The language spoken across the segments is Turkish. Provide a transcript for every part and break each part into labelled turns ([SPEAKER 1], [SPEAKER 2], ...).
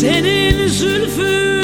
[SPEAKER 1] Senin zülfün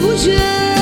[SPEAKER 1] 不觉